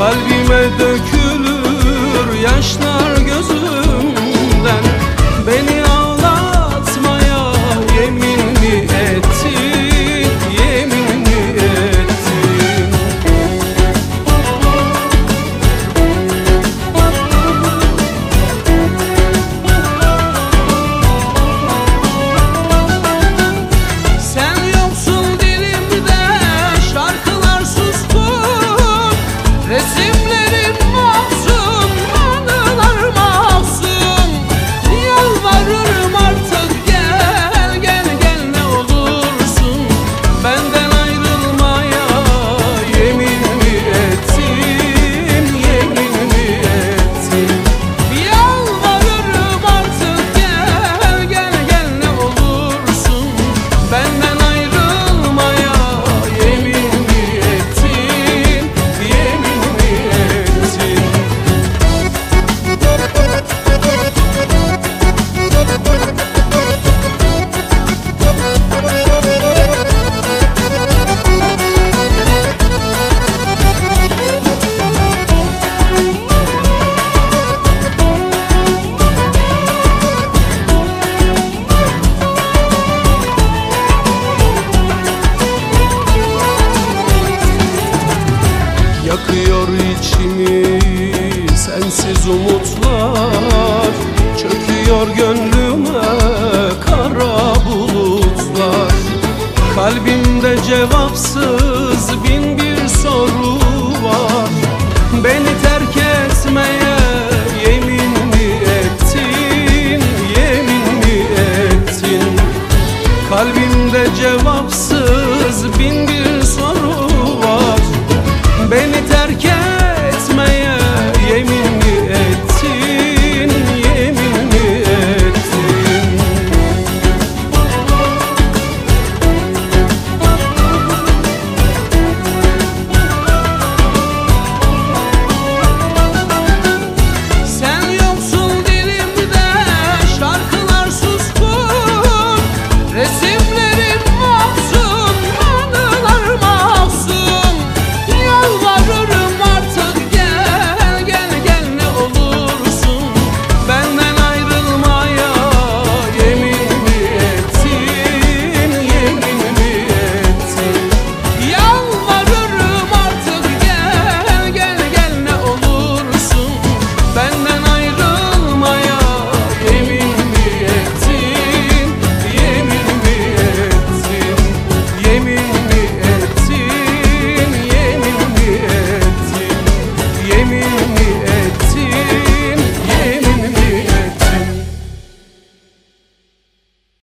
Kalbime cevapsız bin bir soru